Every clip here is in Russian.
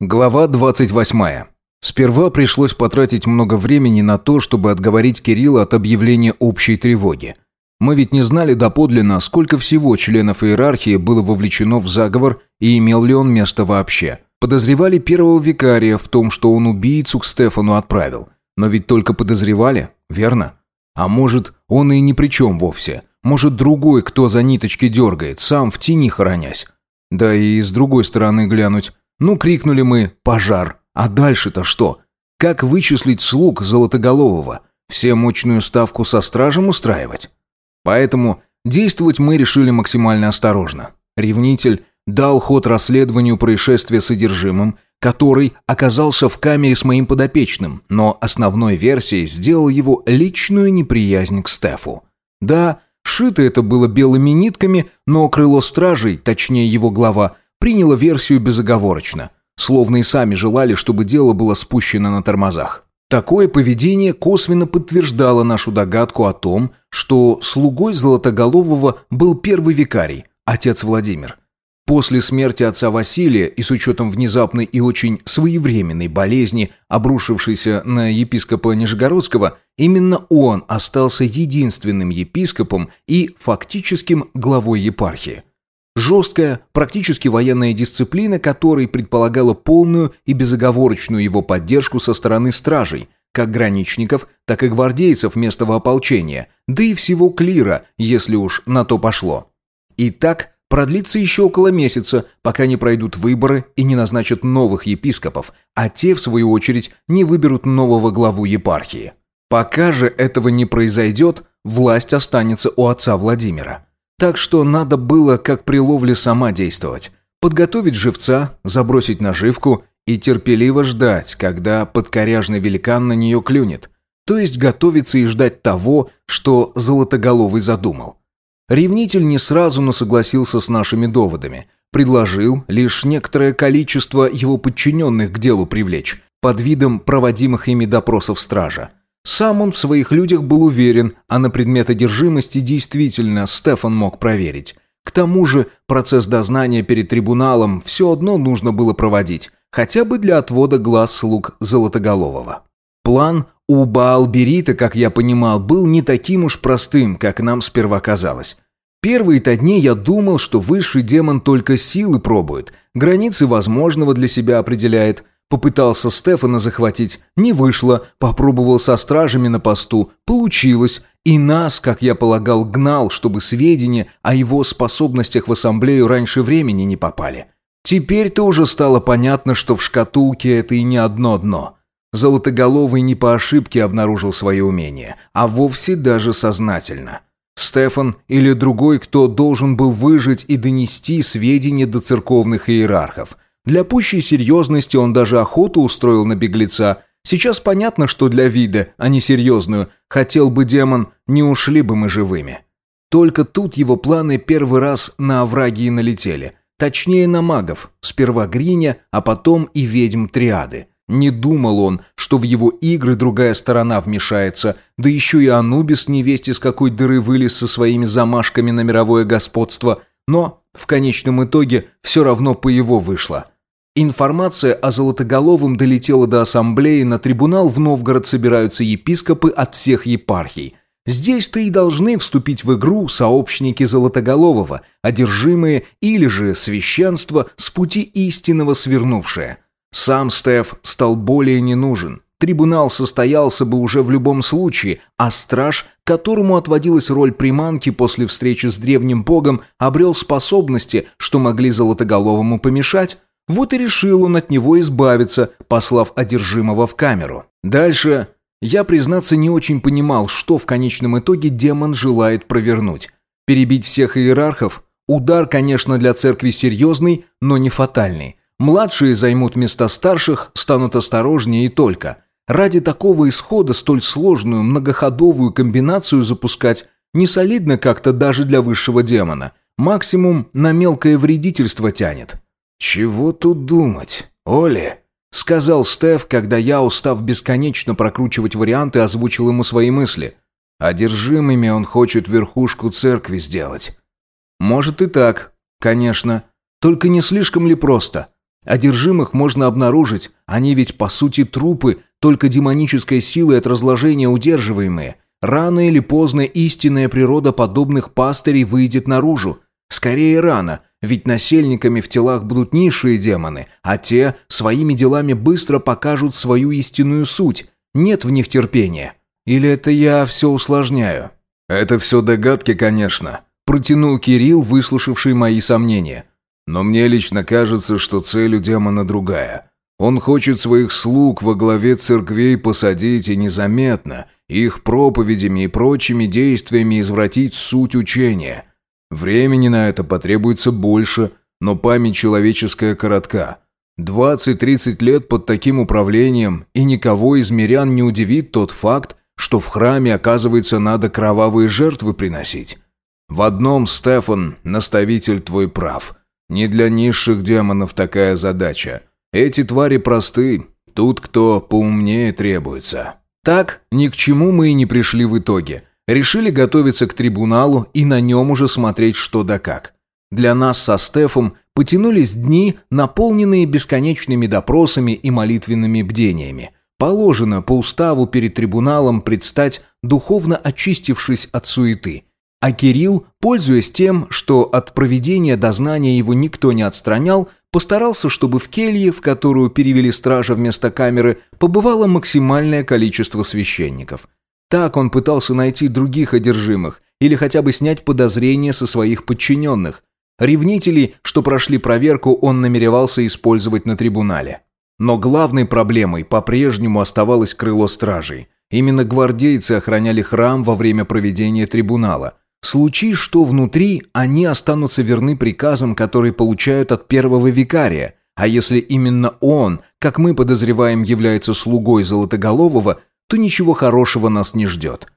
Глава 28. Сперва пришлось потратить много времени на то, чтобы отговорить Кирилла от объявления общей тревоги. Мы ведь не знали доподлинно, сколько всего членов иерархии было вовлечено в заговор и имел ли он место вообще. Подозревали первого викария в том, что он убийцу к Стефану отправил. Но ведь только подозревали, верно? А может, он и ни при чем вовсе. Может, другой, кто за ниточки дергает, сам в тени хоронясь. Да и с другой стороны глянуть. Ну, крикнули мы «пожар», а дальше-то что? Как вычислить слуг Золотоголового? Все мощную ставку со стражем устраивать? Поэтому действовать мы решили максимально осторожно. Ревнитель дал ход расследованию происшествия содержимым, который оказался в камере с моим подопечным, но основной версией сделал его личную неприязнь к Стефу. Да, шито это было белыми нитками, но крыло стражей, точнее его глава, приняла версию безоговорочно, словно и сами желали, чтобы дело было спущено на тормозах. Такое поведение косвенно подтверждало нашу догадку о том, что слугой Золотоголового был первый викарий, отец Владимир. После смерти отца Василия и с учетом внезапной и очень своевременной болезни, обрушившейся на епископа Нижегородского, именно он остался единственным епископом и фактическим главой епархии. Жесткая, практически военная дисциплина, которой предполагала полную и безоговорочную его поддержку со стороны стражей, как граничников, так и гвардейцев местного ополчения, да и всего клира, если уж на то пошло. И так продлится еще около месяца, пока не пройдут выборы и не назначат новых епископов, а те, в свою очередь, не выберут нового главу епархии. Пока же этого не произойдет, власть останется у отца Владимира. Так что надо было, как при ловле, сама действовать. Подготовить живца, забросить наживку и терпеливо ждать, когда подкоряжный великан на нее клюнет. То есть готовиться и ждать того, что Золотоголовый задумал. Ревнитель не сразу, но согласился с нашими доводами. Предложил лишь некоторое количество его подчиненных к делу привлечь, под видом проводимых ими допросов стража. Сам он в своих людях был уверен, а на предмет одержимости действительно Стефан мог проверить. К тому же процесс дознания перед трибуналом все одно нужно было проводить, хотя бы для отвода глаз слуг Золотоголового. План у Баалберита, как я понимал, был не таким уж простым, как нам сперва казалось. Первые-то дни я думал, что высший демон только силы пробует, границы возможного для себя определяет – Попытался Стефана захватить, не вышло, попробовал со стражами на посту, получилось, и нас, как я полагал, гнал, чтобы сведения о его способностях в ассамблею раньше времени не попали. Теперь-то уже стало понятно, что в шкатулке это и не одно дно. Золотоголовый не по ошибке обнаружил свое умение, а вовсе даже сознательно. Стефан или другой, кто должен был выжить и донести сведения до церковных иерархов – для пущей серьезности он даже охоту устроил на беглеца. Сейчас понятно, что для вида, а не серьезную, хотел бы демон, не ушли бы мы живыми. Только тут его планы первый раз на овраги и налетели. Точнее, на магов. Сперва Гриня, а потом и ведьм Триады. Не думал он, что в его игры другая сторона вмешается, да еще и Анубис невесть из какой дыры вылез со своими замашками на мировое господство, но в конечном итоге все равно по его вышло. Информация о Золотоголовом долетела до ассамблеи, на трибунал в Новгород собираются епископы от всех епархий. Здесь-то и должны вступить в игру сообщники Золотоголового, одержимые или же священство с пути истинного свернувшее. Сам Стеф стал более не нужен. Трибунал состоялся бы уже в любом случае, а страж, которому отводилась роль приманки после встречи с древним богом, обрел способности, что могли Золотоголовому помешать, вот и решил он от него избавиться, послав одержимого в камеру. Дальше я, признаться, не очень понимал, что в конечном итоге демон желает провернуть. Перебить всех иерархов? Удар, конечно, для церкви серьезный, но не фатальный. Младшие займут места старших, станут осторожнее и только. Ради такого исхода столь сложную многоходовую комбинацию запускать не солидно как-то даже для высшего демона. Максимум на мелкое вредительство тянет. «Чего тут думать, Оля?» — сказал Стеф, когда я, устав бесконечно прокручивать варианты, озвучил ему свои мысли. «Одержимыми он хочет верхушку церкви сделать». «Может и так, конечно. Только не слишком ли просто? Одержимых можно обнаружить, они ведь по сути трупы, только демонической силой от разложения удерживаемые. Рано или поздно истинная природа подобных пастырей выйдет наружу. Скорее рано, ведь насельниками в телах будут низшие демоны, а те своими делами быстро покажут свою истинную суть. Нет в них терпения. Или это я все усложняю? Это все догадки, конечно. Протянул Кирилл, выслушавший мои сомнения. Но мне лично кажется, что цель у демона другая. Он хочет своих слуг во главе церквей посадить и незаметно, их проповедями и прочими действиями извратить суть учения. Времени на это потребуется больше, но память человеческая коротка. 20-30 лет под таким управлением, и никого из мирян не удивит тот факт, что в храме, оказывается, надо кровавые жертвы приносить. В одном, Стефан, наставитель твой прав. Не для низших демонов такая задача. Эти твари просты, тут кто поумнее требуется. Так, ни к чему мы и не пришли в итоге. Решили готовиться к трибуналу и на нем уже смотреть что да как. Для нас со Стефом потянулись дни, наполненные бесконечными допросами и молитвенными бдениями. Положено по уставу перед трибуналом предстать, духовно очистившись от суеты. А Кирилл, пользуясь тем, что от проведения дознания его никто не отстранял, постарался, чтобы в келье, в которую перевели стража вместо камеры, побывало максимальное количество священников – так он пытался найти других одержимых или хотя бы снять подозрения со своих подчиненных. Ревнителей, что прошли проверку, он намеревался использовать на трибунале. Но главной проблемой по-прежнему оставалось крыло стражей. Именно гвардейцы охраняли храм во время проведения трибунала. Случись что внутри, они останутся верны приказам, которые получают от первого викария. А если именно он, как мы подозреваем, является слугой Золотоголового, то ничего хорошего нас не ждет.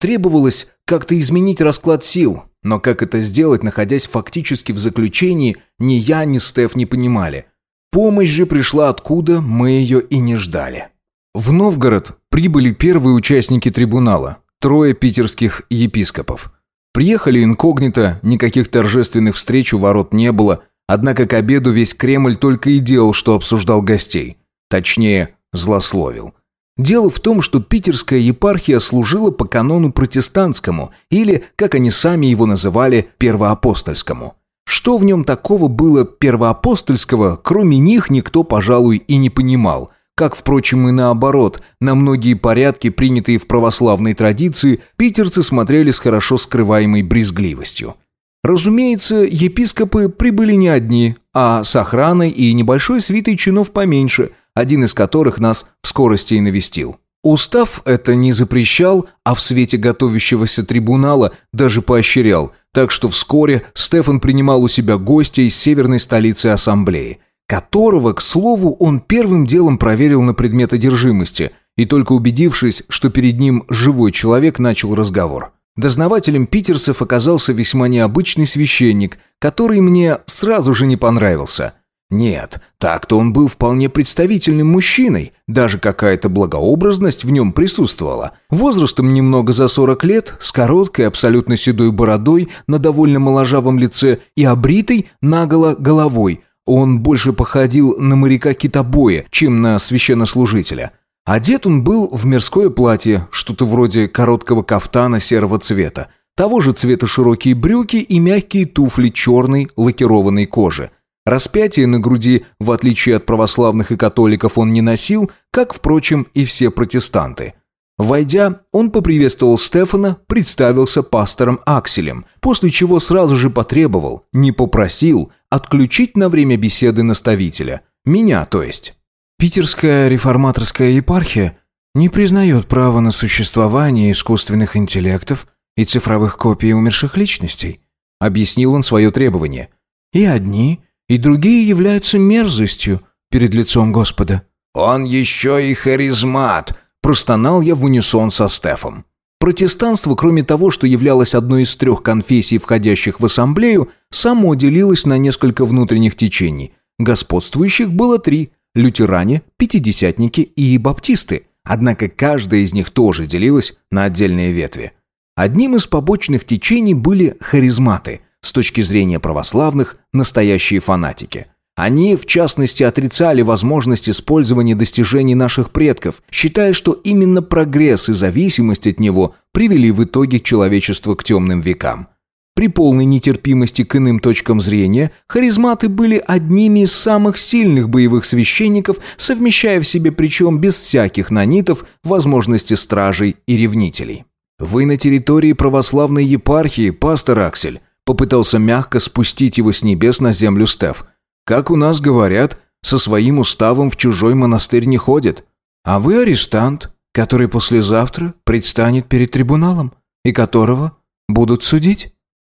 Требовалось как-то изменить расклад сил, но как это сделать, находясь фактически в заключении, ни я, ни Стеф не понимали. Помощь же пришла откуда, мы ее и не ждали. В Новгород прибыли первые участники трибунала, трое питерских епископов. Приехали инкогнито, никаких торжественных встреч у ворот не было, однако к обеду весь Кремль только и делал, что обсуждал гостей. Точнее, злословил. Дело в том, что питерская епархия служила по канону протестантскому, или, как они сами его называли, первоапостольскому. Что в нем такого было первоапостольского, кроме них никто, пожалуй, и не понимал. Как, впрочем, и наоборот, на многие порядки, принятые в православной традиции, питерцы смотрели с хорошо скрываемой брезгливостью. Разумеется, епископы прибыли не одни, а с охраной и небольшой свитой чинов поменьше – один из которых нас в скорости и навестил. Устав это не запрещал, а в свете готовящегося трибунала даже поощрял, так что вскоре Стефан принимал у себя гостя из северной столицы ассамблеи, которого, к слову, он первым делом проверил на предмет одержимости и только убедившись, что перед ним живой человек, начал разговор. Дознавателем питерцев оказался весьма необычный священник, который мне сразу же не понравился – нет, так-то он был вполне представительным мужчиной, даже какая-то благообразность в нем присутствовала. Возрастом немного за 40 лет, с короткой, абсолютно седой бородой на довольно моложавом лице и обритой наголо головой. Он больше походил на моряка-китобоя, чем на священнослужителя. Одет он был в мирское платье, что-то вроде короткого кафтана серого цвета. Того же цвета широкие брюки и мягкие туфли черной лакированной кожи. Распятие на груди, в отличие от православных и католиков, он не носил, как, впрочем, и все протестанты. Войдя, он поприветствовал Стефана, представился пастором Акселем, после чего сразу же потребовал, не попросил, отключить на время беседы наставителя. Меня, то есть. Питерская реформаторская епархия не признает права на существование искусственных интеллектов и цифровых копий умерших личностей, объяснил он свое требование. И одни, и другие являются мерзостью перед лицом Господа». «Он еще и харизмат», – простонал я в унисон со Стефом. Протестанство, кроме того, что являлось одной из трех конфессий, входящих в ассамблею, само делилось на несколько внутренних течений. Господствующих было три – лютеране, пятидесятники и баптисты. Однако каждая из них тоже делилась на отдельные ветви. Одним из побочных течений были харизматы – с точки зрения православных, настоящие фанатики. Они, в частности, отрицали возможность использования достижений наших предков, считая, что именно прогресс и зависимость от него привели в итоге человечество к темным векам. При полной нетерпимости к иным точкам зрения, харизматы были одними из самых сильных боевых священников, совмещая в себе причем без всяких нанитов возможности стражей и ревнителей. «Вы на территории православной епархии, пастор Аксель», попытался мягко спустить его с небес на землю Стеф. «Как у нас говорят, со своим уставом в чужой монастырь не ходит. А вы арестант, который послезавтра предстанет перед трибуналом, и которого будут судить».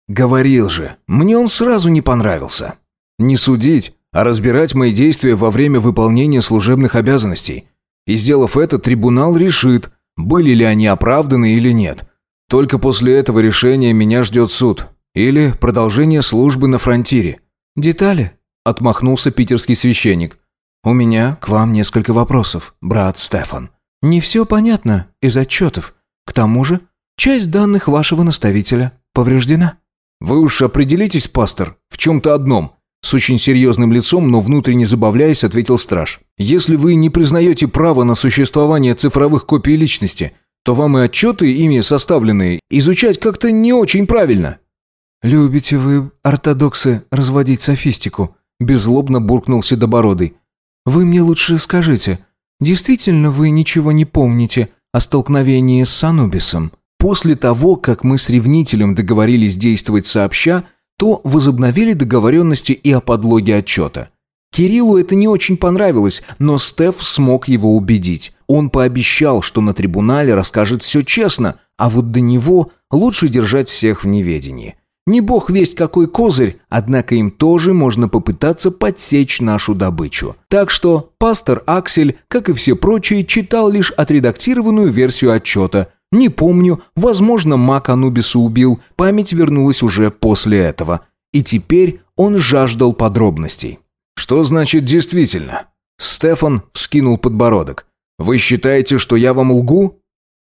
«Говорил же, мне он сразу не понравился. Не судить, а разбирать мои действия во время выполнения служебных обязанностей. И сделав это, трибунал решит, были ли они оправданы или нет. Только после этого решения меня ждет суд. Или продолжение службы на фронтире. Детали?» – отмахнулся питерский священник. «У меня к вам несколько вопросов, брат Стефан. Не все понятно из отчетов. К тому же, часть данных вашего наставителя повреждена». «Вы уж определитесь, пастор, в чем-то одном», с очень серьезным лицом, но внутренне забавляясь, ответил страж. «Если вы не признаете право на существование цифровых копий личности, то вам и отчеты, ими составленные, изучать как-то не очень правильно». «Любите вы, ортодоксы, разводить софистику», – беззлобно буркнул Седобородый. «Вы мне лучше скажите, действительно вы ничего не помните о столкновении с Санубисом?» После того, как мы с ревнителем договорились действовать сообща, то возобновили договоренности и о подлоге отчета. Кириллу это не очень понравилось, но Стеф смог его убедить. Он пообещал, что на трибунале расскажет все честно, а вот до него лучше держать всех в неведении. Не бог весть какой козырь, однако им тоже можно попытаться подсечь нашу добычу. Так что пастор Аксель, как и все прочие, читал лишь отредактированную версию отчета, не помню, возможно, маг Анубиса убил, память вернулась уже после этого. И теперь он жаждал подробностей. «Что значит действительно?» Стефан вскинул подбородок. «Вы считаете, что я вам лгу?»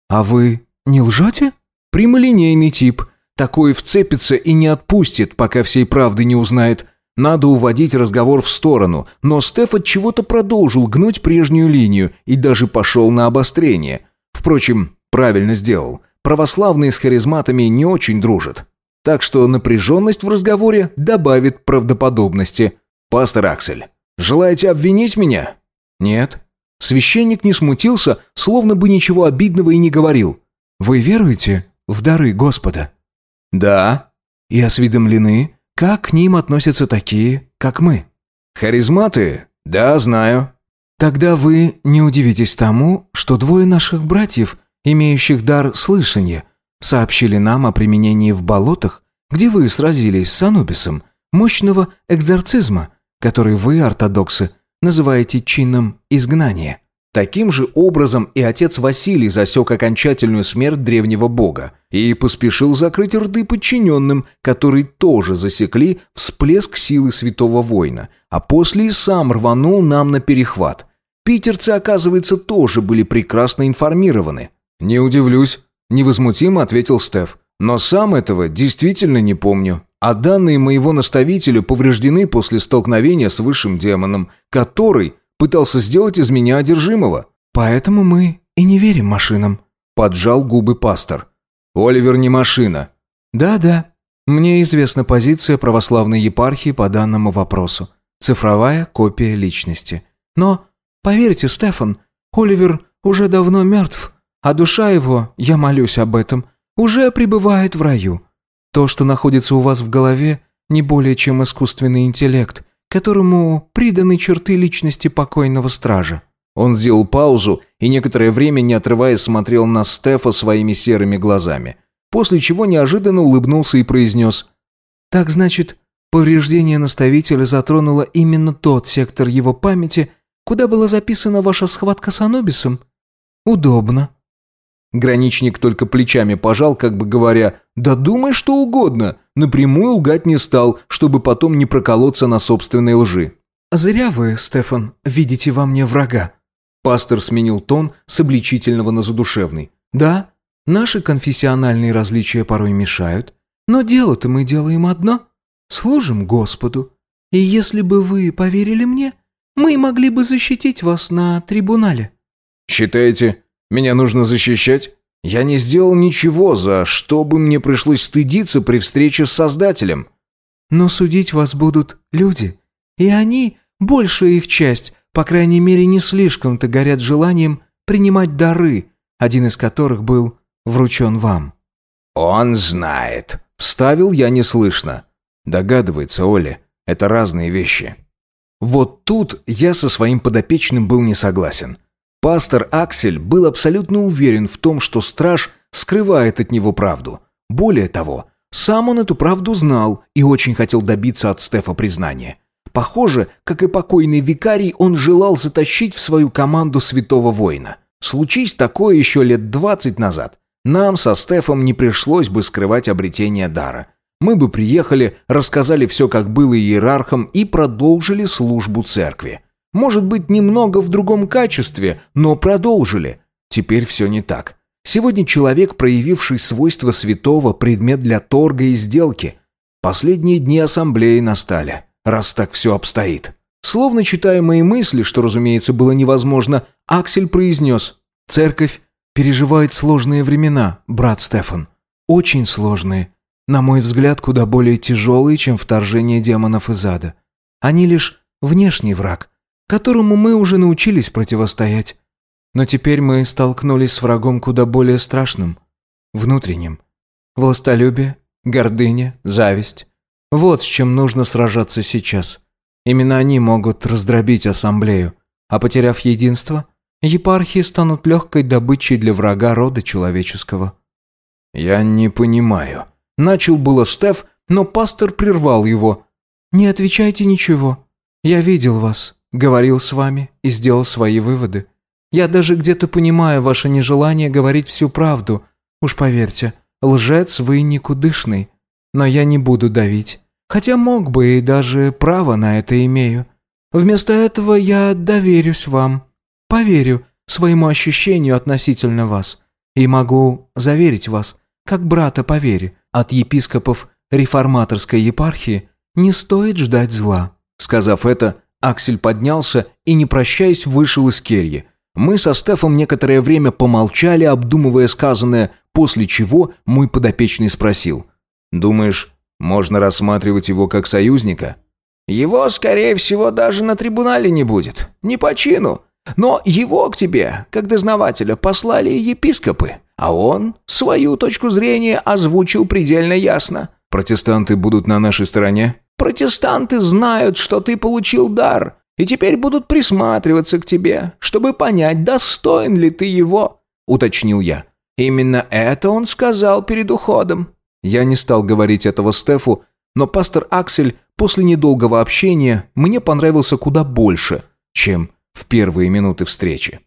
«А вы не лжете?» «Прямолинейный тип. Такой вцепится и не отпустит, пока всей правды не узнает. Надо уводить разговор в сторону, но Стеф от чего-то продолжил гнуть прежнюю линию и даже пошел на обострение. Впрочем, Правильно сделал. Православные с харизматами не очень дружат. Так что напряженность в разговоре добавит правдоподобности. «Пастор Аксель, желаете обвинить меня?» «Нет». Священник не смутился, словно бы ничего обидного и не говорил. «Вы веруете в дары Господа?» «Да». «И осведомлены, как к ним относятся такие, как мы?» «Харизматы? Да, знаю». «Тогда вы не удивитесь тому, что двое наших братьев имеющих дар слышания, сообщили нам о применении в болотах, где вы сразились с Анубисом, мощного экзорцизма, который вы, ортодоксы, называете чином изгнания. Таким же образом и отец Василий засек окончательную смерть древнего бога и поспешил закрыть рты подчиненным, которые тоже засекли всплеск силы святого воина, а после и сам рванул нам на перехват. Питерцы, оказывается, тоже были прекрасно информированы. «Не удивлюсь», – невозмутимо ответил Стеф. «Но сам этого действительно не помню. А данные моего наставителя повреждены после столкновения с высшим демоном, который пытался сделать из меня одержимого. Поэтому мы и не верим машинам», – поджал губы пастор. «Оливер не машина». «Да-да. Мне известна позиция православной епархии по данному вопросу. Цифровая копия личности. Но, поверьте, Стефан, Оливер уже давно мертв а душа его, я молюсь об этом, уже пребывает в раю. То, что находится у вас в голове, не более чем искусственный интеллект, которому приданы черты личности покойного стража». Он сделал паузу и некоторое время, не отрываясь, смотрел на Стефа своими серыми глазами, после чего неожиданно улыбнулся и произнес «Так значит, повреждение наставителя затронуло именно тот сектор его памяти, куда была записана ваша схватка с Анубисом? Удобно. Граничник только плечами пожал, как бы говоря, «Да думай что угодно», напрямую лгать не стал, чтобы потом не проколоться на собственной лжи. «Зря вы, Стефан, видите во мне врага». Пастор сменил тон с обличительного на задушевный. «Да, наши конфессиональные различия порой мешают, но дело-то мы делаем одно. Служим Господу. И если бы вы поверили мне, мы могли бы защитить вас на трибунале». «Считаете, меня нужно защищать? Я не сделал ничего, за что бы мне пришлось стыдиться при встрече с Создателем». «Но судить вас будут люди, и они, большая их часть, по крайней мере, не слишком-то горят желанием принимать дары, один из которых был вручен вам». «Он знает», — вставил я неслышно. Догадывается Оля, это разные вещи. Вот тут я со своим подопечным был не согласен. Пастор Аксель был абсолютно уверен в том, что страж скрывает от него правду. Более того, сам он эту правду знал и очень хотел добиться от Стефа признания. Похоже, как и покойный викарий, он желал затащить в свою команду святого воина. Случись такое еще лет двадцать назад, нам со Стефом не пришлось бы скрывать обретение дара. Мы бы приехали, рассказали все, как было иерархам, и продолжили службу церкви. Может быть, немного в другом качестве, но продолжили. Теперь все не так. Сегодня человек, проявивший свойства святого, предмет для торга и сделки. Последние дни ассамблеи настали, раз так все обстоит. Словно читая мои мысли, что, разумеется, было невозможно, Аксель произнес «Церковь переживает сложные времена, брат Стефан. Очень сложные. На мой взгляд, куда более тяжелые, чем вторжение демонов из ада. Они лишь внешний враг, которому мы уже научились противостоять. Но теперь мы столкнулись с врагом куда более страшным, внутренним. Властолюбие, гордыня, зависть. Вот с чем нужно сражаться сейчас. Именно они могут раздробить ассамблею, а потеряв единство, епархии станут легкой добычей для врага рода человеческого. «Я не понимаю», Начал было Стеф, но пастор прервал его. «Не отвечайте ничего. Я видел вас, говорил с вами и сделал свои выводы. Я даже где-то понимаю ваше нежелание говорить всю правду. Уж поверьте, лжец вы никудышный. Но я не буду давить. Хотя мог бы и даже право на это имею. Вместо этого я доверюсь вам. Поверю своему ощущению относительно вас. И могу заверить вас, как брата по вере, от епископов реформаторской епархии не стоит ждать зла». Сказав это, Аксель поднялся и, не прощаясь, вышел из кельи. Мы со Стефом некоторое время помолчали, обдумывая сказанное, после чего мой подопечный спросил. «Думаешь, можно рассматривать его как союзника?» «Его, скорее всего, даже на трибунале не будет. Не по чину. Но его к тебе, как дознавателя, послали епископы. А он свою точку зрения озвучил предельно ясно. «Протестанты будут на нашей стороне?» «Протестанты знают, что ты получил дар, и теперь будут присматриваться к тебе, чтобы понять, достоин ли ты его», — уточнил я. «Именно это он сказал перед уходом». Я не стал говорить этого Стефу, но пастор Аксель после недолгого общения мне понравился куда больше, чем в первые минуты встречи.